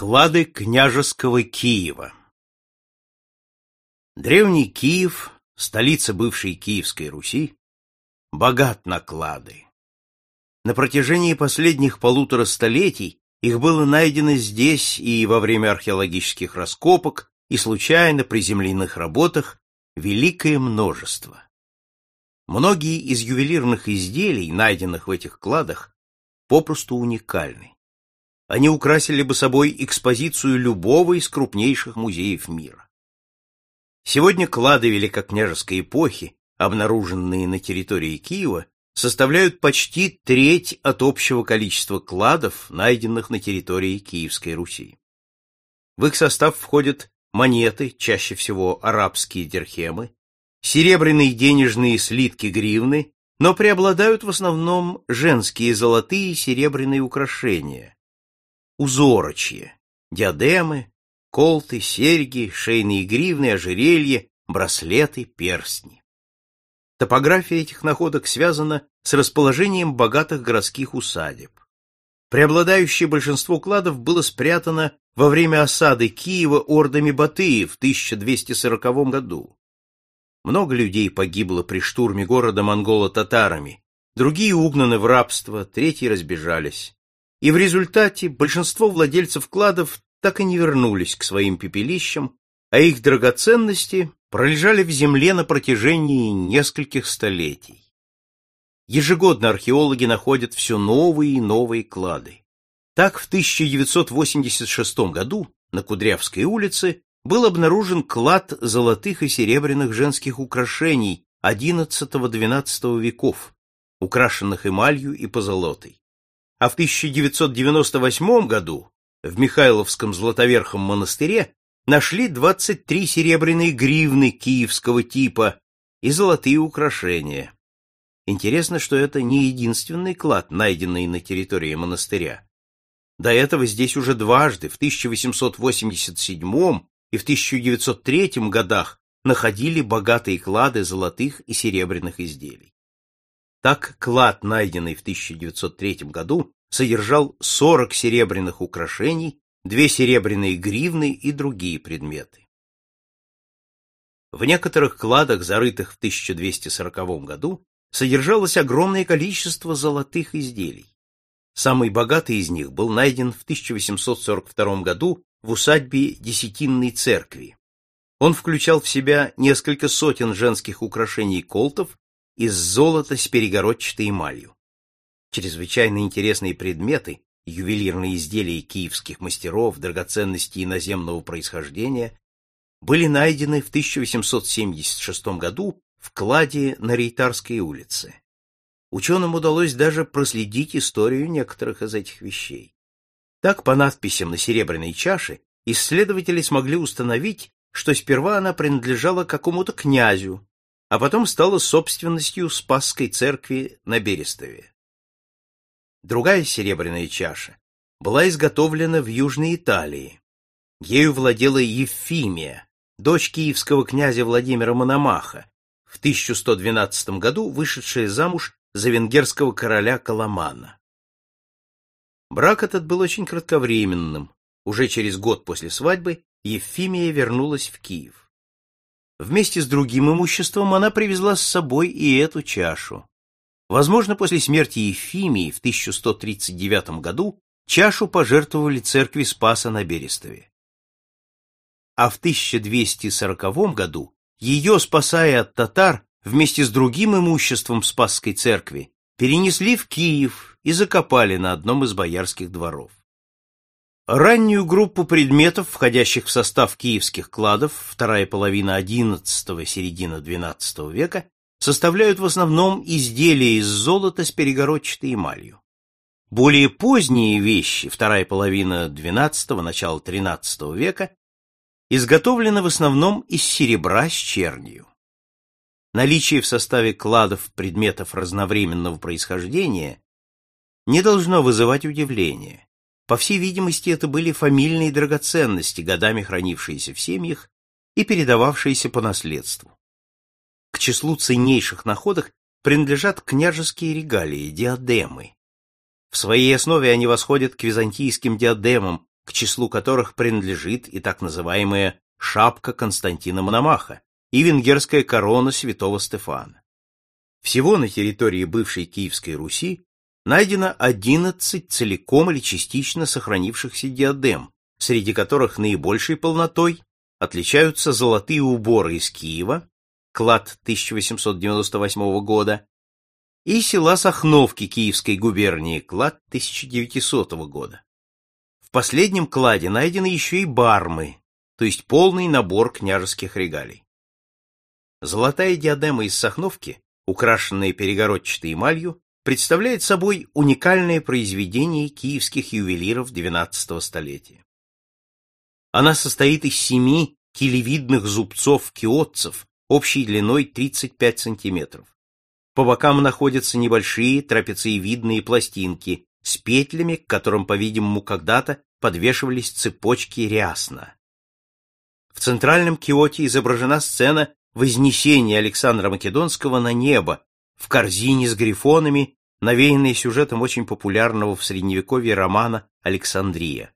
Клады княжеского Киева Древний Киев, столица бывшей Киевской Руси, богат на клады. На протяжении последних полутора столетий их было найдено здесь и во время археологических раскопок, и случайно при земляных работах великое множество. Многие из ювелирных изделий, найденных в этих кладах, попросту уникальны они украсили бы собой экспозицию любого из крупнейших музеев мира. Сегодня клады великокняжеской эпохи, обнаруженные на территории Киева, составляют почти треть от общего количества кладов, найденных на территории Киевской Руси. В их состав входят монеты, чаще всего арабские дирхемы, серебряные денежные слитки гривны, но преобладают в основном женские золотые и серебряные украшения, узорочье, диадемы, колты, серьги, шейные гривны, ожерелья, браслеты, перстни. Топография этих находок связана с расположением богатых городских усадеб. Преобладающее большинство кладов было спрятано во время осады Киева ордами Батыя в 1240 году. Много людей погибло при штурме города монголо-татарами, другие угнаны в рабство, третьи разбежались и в результате большинство владельцев кладов так и не вернулись к своим пепелищам, а их драгоценности пролежали в земле на протяжении нескольких столетий. Ежегодно археологи находят все новые и новые клады. Так в 1986 году на Кудрявской улице был обнаружен клад золотых и серебряных женских украшений XI-XII веков, украшенных эмалью и позолотой а в 1998 году в Михайловском Златоверхом монастыре нашли 23 серебряные гривны киевского типа и золотые украшения. Интересно, что это не единственный клад, найденный на территории монастыря. До этого здесь уже дважды, в 1887 и в 1903 годах, находили богатые клады золотых и серебряных изделий. Так, клад, найденный в 1903 году, содержал 40 серебряных украшений, две серебряные гривны и другие предметы. В некоторых кладах, зарытых в 1240 году, содержалось огромное количество золотых изделий. Самый богатый из них был найден в 1842 году в усадьбе Десятинной церкви. Он включал в себя несколько сотен женских украшений колтов из золота с перегородчатой эмалью. Чрезвычайно интересные предметы, ювелирные изделия киевских мастеров, драгоценности иноземного происхождения, были найдены в 1876 году в кладе на Рейтарской улице. Ученым удалось даже проследить историю некоторых из этих вещей. Так, по надписям на серебряной чаше, исследователи смогли установить, что сперва она принадлежала какому-то князю, а потом стала собственностью Спасской церкви на Берестове. Другая серебряная чаша была изготовлена в Южной Италии. Ею владела Евфимия, дочь киевского князя Владимира Мономаха, в 1112 году вышедшая замуж за венгерского короля Коломана. Брак этот был очень кратковременным. Уже через год после свадьбы Евфимия вернулась в Киев. Вместе с другим имуществом она привезла с собой и эту чашу. Возможно, после смерти Ефимии в 1139 году чашу пожертвовали церкви Спаса на Берестове. А в 1240 году ее, спасая от татар, вместе с другим имуществом Спасской церкви, перенесли в Киев и закопали на одном из боярских дворов. Раннюю группу предметов, входящих в состав киевских кладов, вторая половина XI – середина XII века, составляют в основном изделия из золота с перегородчатой эмалью. Более поздние вещи, вторая половина XII – начало XIII века, изготовлены в основном из серебра с чернью. Наличие в составе кладов предметов разновременного происхождения не должно вызывать удивления. По всей видимости, это были фамильные драгоценности, годами хранившиеся в семьях и передававшиеся по наследству. К числу ценнейших находок принадлежат княжеские регалии, диадемы. В своей основе они восходят к византийским диадемам, к числу которых принадлежит и так называемая шапка Константина Мономаха и венгерская корона святого Стефана. Всего на территории бывшей Киевской Руси найдено 11 целиком или частично сохранившихся диадем, среди которых наибольшей полнотой отличаются золотые уборы из Киева, клад 1898 года, и села Сахновки Киевской губернии, клад 1900 года. В последнем кладе найдены еще и бармы, то есть полный набор княжеских регалий. Золотая диадема из Сахновки, украшенная перегородчатой эмалью, представляет собой уникальное произведение киевских ювелиров XII столетия. Она состоит из семи килевидных зубцов-киотцев общей длиной 35 сантиметров. По бокам находятся небольшие трапециевидные пластинки с петлями, к которым, по-видимому, когда-то подвешивались цепочки рясна. В центральном киоте изображена сцена вознесения Александра Македонского на небо в корзине с грифонами, навеянной сюжетом очень популярного в Средневековье романа «Александрия».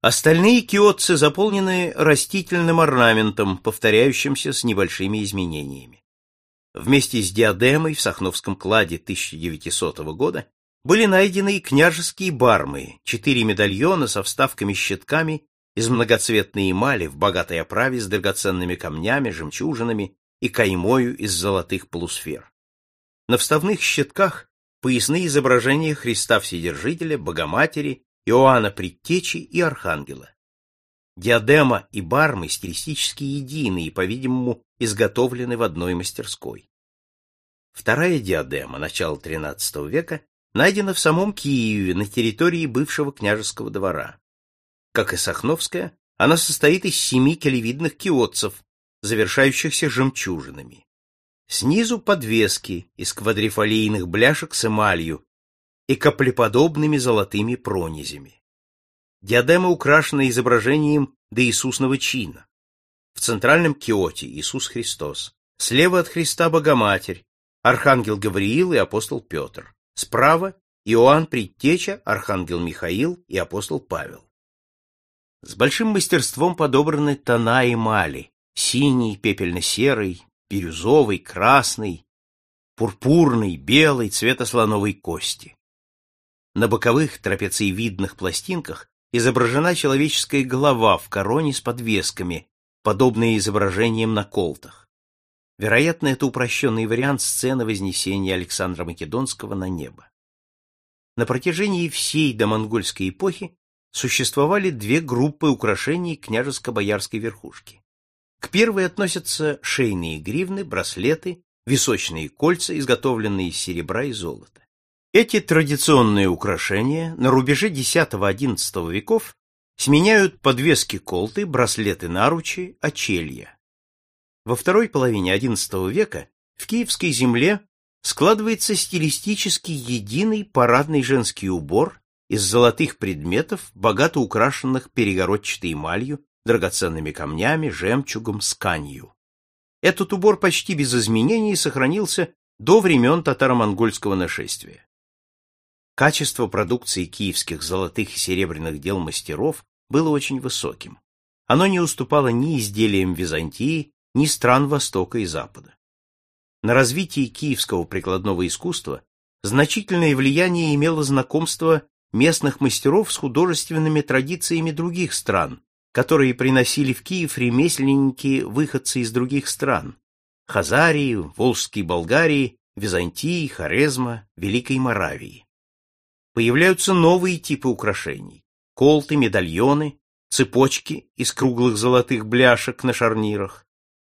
Остальные киотцы заполнены растительным орнаментом, повторяющимся с небольшими изменениями. Вместе с диадемой в Сахновском кладе 1900 года были найдены и княжеские бармы, четыре медальона со вставками-щитками из многоцветной эмали в богатой оправе с драгоценными камнями, жемчужинами и каймою из золотых полусфер. На вставных щитках поясные изображения Христа Вседержителя, Богоматери Иоанна Предтечи и Архангела. Диадема и бармы стилистически едины и, по-видимому, изготовлены в одной мастерской. Вторая диадема начала XIII века найдена в самом Киеве на территории бывшего княжеского двора. Как и Сахновская, она состоит из семи келевидных киотцев, завершающихся жемчужинами. Снизу подвески из квадрифолийных бляшек с эмалью, и каплеподобными золотыми пронизями. Диадема украшена изображением доисусного чина. В центральном киоте Иисус Христос. Слева от Христа Богоматерь, Архангел Гавриил и апостол Петр. Справа Иоанн Предтеча, Архангел Михаил и апостол Павел. С большим мастерством подобраны тона эмали: синий, пепельно-серый, бирюзовый, красный, пурпурный, белый, цвета слоновой кости. На боковых трапециевидных пластинках изображена человеческая голова в короне с подвесками, подобные изображениям на колтах. Вероятно, это упрощенный вариант сцены вознесения Александра Македонского на небо. На протяжении всей домонгольской эпохи существовали две группы украшений княжеско-боярской верхушки. К первой относятся шейные гривны, браслеты, височные кольца, изготовленные из серебра и золота. Эти традиционные украшения на рубеже X-XI веков сменяют подвески колты, браслеты наручи, очелья. Во второй половине XI века в киевской земле складывается стилистически единый парадный женский убор из золотых предметов, богато украшенных перегородчатой эмалью, драгоценными камнями, жемчугом, сканью. Этот убор почти без изменений сохранился до времен татаро-монгольского нашествия. Качество продукции киевских золотых и серебряных дел мастеров было очень высоким. Оно не уступало ни изделиям Византии, ни стран Востока и Запада. На развитие киевского прикладного искусства значительное влияние имело знакомство местных мастеров с художественными традициями других стран, которые приносили в Киев ремесленники-выходцы из других стран – Хазарии, Волжской Болгарии, Византии, Хорезма, Великой Моравии появляются новые типы украшений – колты, медальоны, цепочки из круглых золотых бляшек на шарнирах.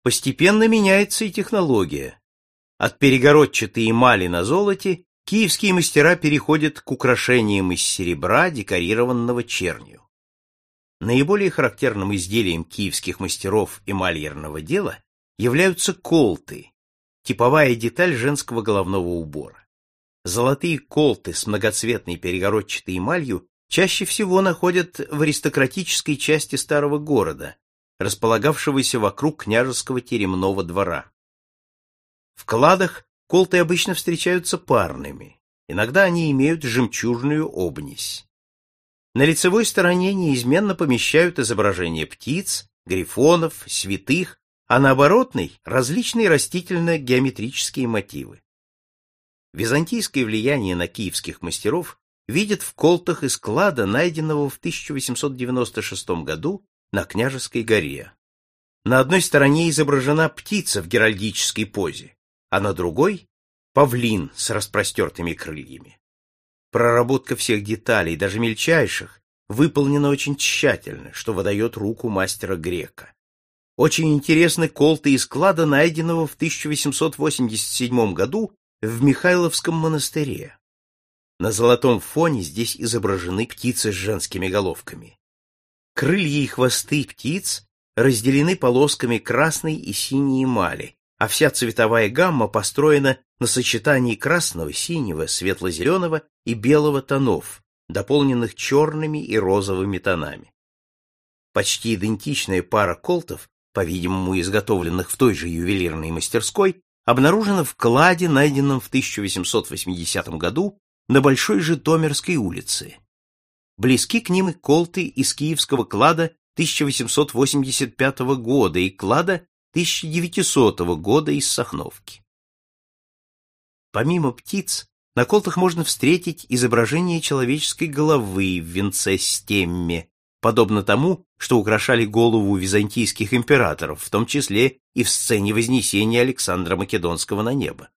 Постепенно меняется и технология. От перегородчатой эмали на золоте киевские мастера переходят к украшениям из серебра, декорированного чернью. Наиболее характерным изделием киевских мастеров эмальерного дела являются колты, типовая деталь женского головного убора. Золотые колты с многоцветной перегородчатой эмалью чаще всего находят в аристократической части старого города, располагавшегося вокруг княжеского теремного двора. В кладах колты обычно встречаются парными, иногда они имеют жемчужную обнись. На лицевой стороне неизменно помещают изображения птиц, грифонов, святых, а на оборотной – различные растительно-геометрические мотивы. Византийское влияние на киевских мастеров видят в колтах из клада, найденного в 1896 году на Княжеской горе. На одной стороне изображена птица в геральдической позе, а на другой — павлин с распростертыми крыльями. Проработка всех деталей, даже мельчайших, выполнена очень тщательно, что выдает руку мастера грека. Очень интересны колты из клада, найденного в 1887 году в Михайловском монастыре. На золотом фоне здесь изображены птицы с женскими головками. Крылья и хвосты птиц разделены полосками красной и синей эмали, а вся цветовая гамма построена на сочетании красного, синего, светло-зеленого и белого тонов, дополненных черными и розовыми тонами. Почти идентичная пара колтов, по-видимому, изготовленных в той же ювелирной мастерской, обнаружена в кладе, найденном в 1880 году на Большой Житомирской улице. Близки к ним и колты из киевского клада 1885 года и клада 1900 года из Сахновки. Помимо птиц, на колтах можно встретить изображение человеческой головы в венце стемме, подобно тому, что украшали голову византийских императоров, в том числе и в сцене Вознесения Александра Македонского на небо.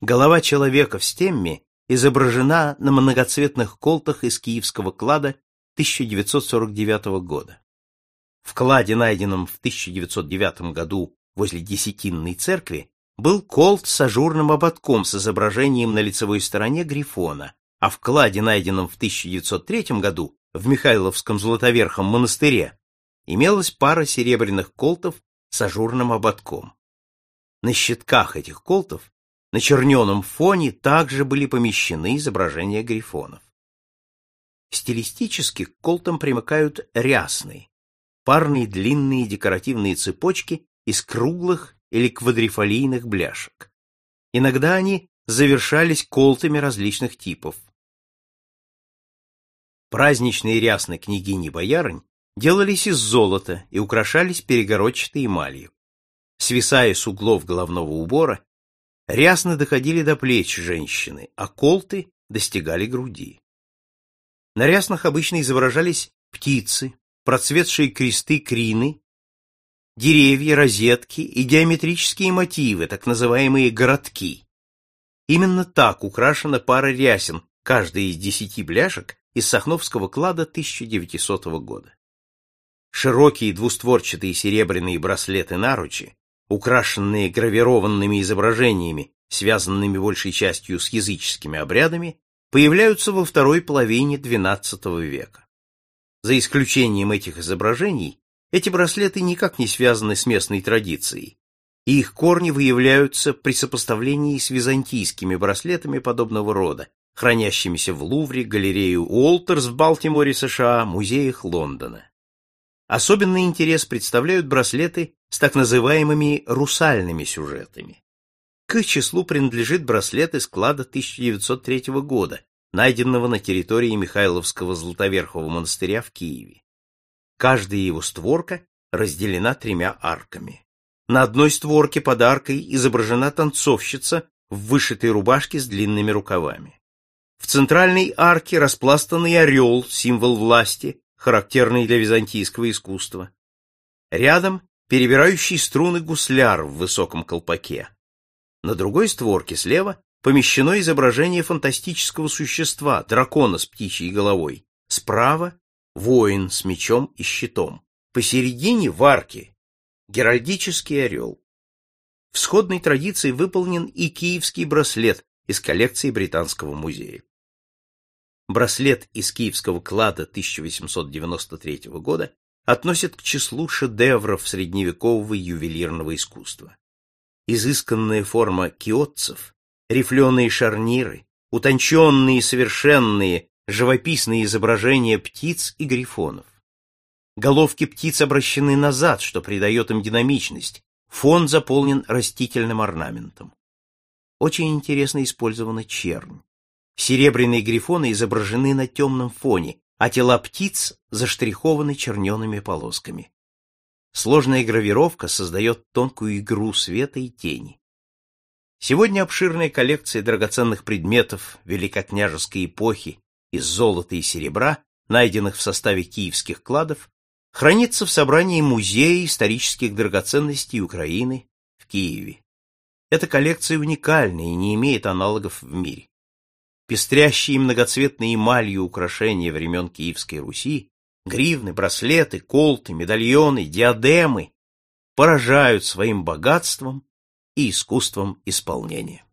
Голова человека в стемме изображена на многоцветных колтах из киевского клада 1949 года. В кладе, найденном в 1909 году возле Десятинной церкви, был колт с ажурным ободком с изображением на лицевой стороне грифона, а в кладе, найденном в 1903 году в Михайловском Златоверхом монастыре, имелась пара серебряных колтов с ажурным ободком. На щитках этих колтов на черненом фоне также были помещены изображения грифонов. Стилистически к колтам примыкают рясные, парные длинные декоративные цепочки из круглых или квадрифолийных бляшек. Иногда они завершались колтами различных типов. Праздничные рясны княгини-боярынь делались из золота и украшались перегородчатой эмалью. Свисая с углов головного убора, рясны доходили до плеч женщины, а колты достигали груди. На ряснах обычно изображались птицы, процветшие кресты крины, деревья, розетки и геометрические мотивы, так называемые городки. Именно так украшена пара рясен, каждая из десяти бляшек из Сахновского клада 1900 года. Широкие двустворчатые серебряные браслеты-наручи, украшенные гравированными изображениями, связанными большей частью с языческими обрядами, появляются во второй половине XII века. За исключением этих изображений, эти браслеты никак не связаны с местной традицией, и их корни выявляются при сопоставлении с византийскими браслетами подобного рода, хранящимися в Лувре, галерее Уолтерс в Балтиморе, США, музеях Лондона. Особенный интерес представляют браслеты с так называемыми русальными сюжетами. К их числу принадлежит браслет из склада 1903 года, найденного на территории Михайловского Златоверхового монастыря в Киеве. Каждая его створка разделена тремя арками. На одной створке под аркой изображена танцовщица в вышитой рубашке с длинными рукавами. В центральной арке распластанный орел, символ власти, характерный для византийского искусства. Рядом перебирающий струны гусляр в высоком колпаке. На другой створке слева помещено изображение фантастического существа, дракона с птичьей головой. Справа — воин с мечом и щитом. Посередине в арке — геральдический орел. В сходной традиции выполнен и киевский браслет из коллекции Британского музея. Браслет из киевского клада 1893 года относят к числу шедевров средневекового ювелирного искусства. Изысканная форма киотцев, рифленые шарниры, утонченные и совершенные живописные изображения птиц и грифонов. Головки птиц обращены назад, что придает им динамичность. Фон заполнен растительным орнаментом. Очень интересно использована чернь. Серебряные грифоны изображены на темном фоне, а тела птиц заштрихованы чернеными полосками. Сложная гравировка создает тонкую игру света и тени. Сегодня обширная коллекция драгоценных предметов великокняжеской эпохи из золота и серебра, найденных в составе киевских кладов, хранится в собрании Музея исторических драгоценностей Украины в Киеве. Эта коллекция уникальна и не имеет аналогов в мире. Пестрящие многоцветные эмалью украшения времен Киевской Руси, гривны, браслеты, колты, медальоны, диадемы поражают своим богатством и искусством исполнения.